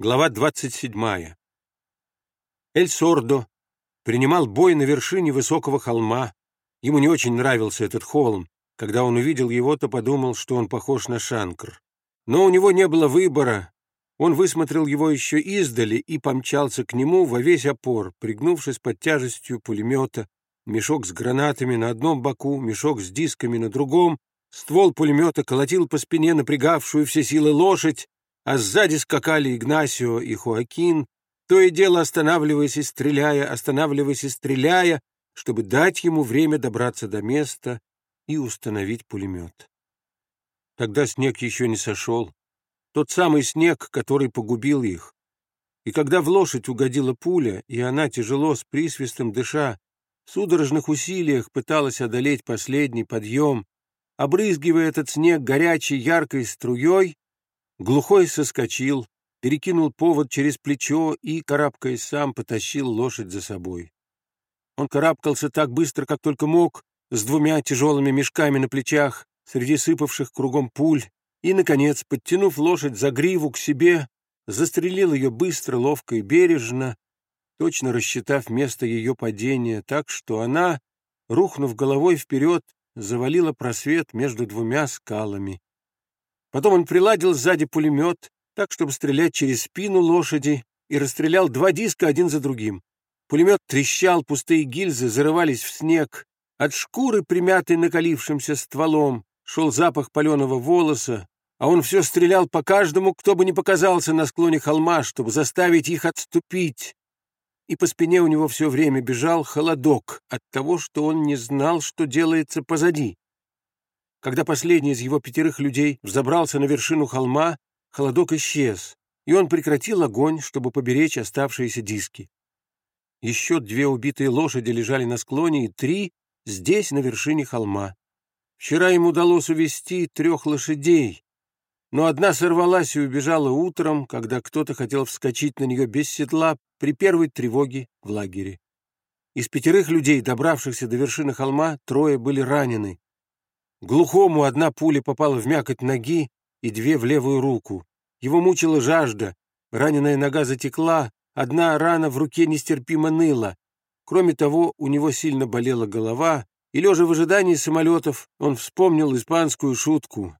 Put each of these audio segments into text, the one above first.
Глава 27. Эль Сордо принимал бой на вершине высокого холма. Ему не очень нравился этот холм. Когда он увидел его, то подумал, что он похож на Шанкр. Но у него не было выбора. Он высмотрел его еще издали и помчался к нему во весь опор, пригнувшись под тяжестью пулемета, мешок с гранатами на одном боку, мешок с дисками на другом, ствол пулемета колотил по спине напрягавшую все силы лошадь, а сзади скакали Игнасио и Хоакин, то и дело останавливаясь и стреляя, останавливаясь и стреляя, чтобы дать ему время добраться до места и установить пулемет. Тогда снег еще не сошел, тот самый снег, который погубил их. И когда в лошадь угодила пуля, и она, тяжело, с присвистом дыша, в судорожных усилиях пыталась одолеть последний подъем, обрызгивая этот снег горячей яркой струей, Глухой соскочил, перекинул повод через плечо и, карабкаясь сам, потащил лошадь за собой. Он карабкался так быстро, как только мог, с двумя тяжелыми мешками на плечах, среди сыпавших кругом пуль, и, наконец, подтянув лошадь за гриву к себе, застрелил ее быстро, ловко и бережно, точно рассчитав место ее падения так, что она, рухнув головой вперед, завалила просвет между двумя скалами. Потом он приладил сзади пулемет, так, чтобы стрелять через спину лошади, и расстрелял два диска один за другим. Пулемет трещал, пустые гильзы зарывались в снег. От шкуры, примятой накалившимся стволом, шел запах паленого волоса, а он все стрелял по каждому, кто бы не показался на склоне холма, чтобы заставить их отступить. И по спине у него все время бежал холодок от того, что он не знал, что делается позади. Когда последний из его пятерых людей взобрался на вершину холма, холодок исчез, и он прекратил огонь, чтобы поберечь оставшиеся диски. Еще две убитые лошади лежали на склоне, и три здесь, на вершине холма. Вчера ему удалось увести трех лошадей, но одна сорвалась и убежала утром, когда кто-то хотел вскочить на нее без седла при первой тревоге в лагере. Из пятерых людей, добравшихся до вершины холма, трое были ранены. Глухому одна пуля попала в мякоть ноги и две в левую руку. Его мучила жажда, раненая нога затекла, одна рана в руке нестерпимо ныла. Кроме того, у него сильно болела голова, и, лежа в ожидании самолетов, он вспомнил испанскую шутку.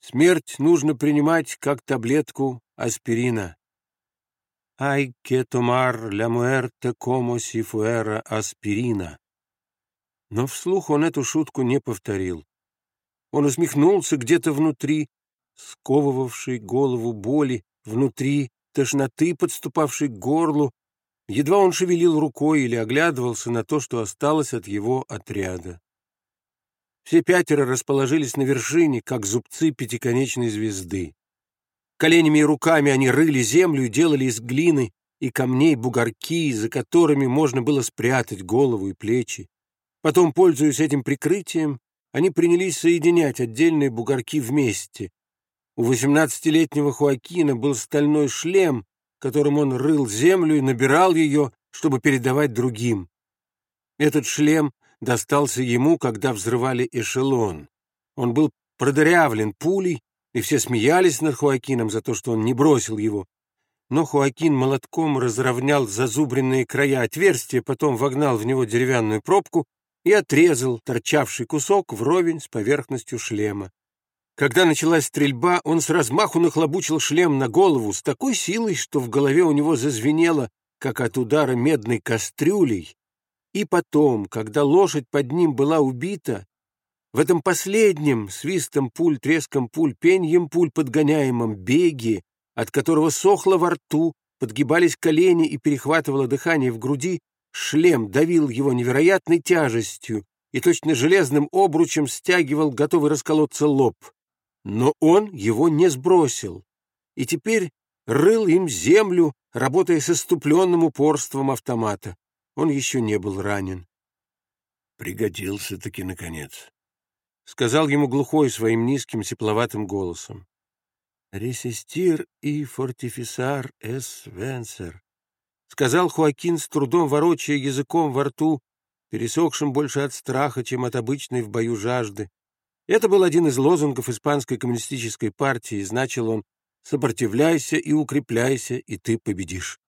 Смерть нужно принимать как таблетку аспирина. «Ай que tomar la muerte como si fuera aspirina». Но вслух он эту шутку не повторил. Он усмехнулся где-то внутри, сковывавшей голову боли, внутри тошноты, подступавшей к горлу. Едва он шевелил рукой или оглядывался на то, что осталось от его отряда. Все пятеро расположились на вершине, как зубцы пятиконечной звезды. Коленями и руками они рыли землю и делали из глины и камней бугорки, за которыми можно было спрятать голову и плечи. Потом, пользуясь этим прикрытием, они принялись соединять отдельные бугорки вместе. У восемнадцатилетнего Хуакина был стальной шлем, которым он рыл землю и набирал ее, чтобы передавать другим. Этот шлем достался ему, когда взрывали эшелон. Он был продырявлен пулей, и все смеялись над Хуакином за то, что он не бросил его. Но Хуакин молотком разровнял зазубренные края отверстия, потом вогнал в него деревянную пробку и отрезал торчавший кусок вровень с поверхностью шлема. Когда началась стрельба, он с размаху нахлобучил шлем на голову с такой силой, что в голове у него зазвенело, как от удара медной кастрюлей. И потом, когда лошадь под ним была убита, в этом последнем свистом пуль, треском пуль, пеньем пуль подгоняемом беге, от которого сохло во рту, подгибались колени и перехватывало дыхание в груди, Шлем давил его невероятной тяжестью и точно железным обручем стягивал готовый расколоться лоб. Но он его не сбросил, и теперь рыл им землю, работая с иступленным упорством автомата. Он еще не был ранен. «Пригодился-таки, наконец», — сказал ему глухой своим низким тепловатым голосом. «Ресистир и фортифисар эс венсер», сказал Хуакин с трудом ворочая языком во рту, пересохшим больше от страха, чем от обычной в бою жажды. Это был один из лозунгов Испанской коммунистической партии, значил он Сопротивляйся и укрепляйся, и ты победишь.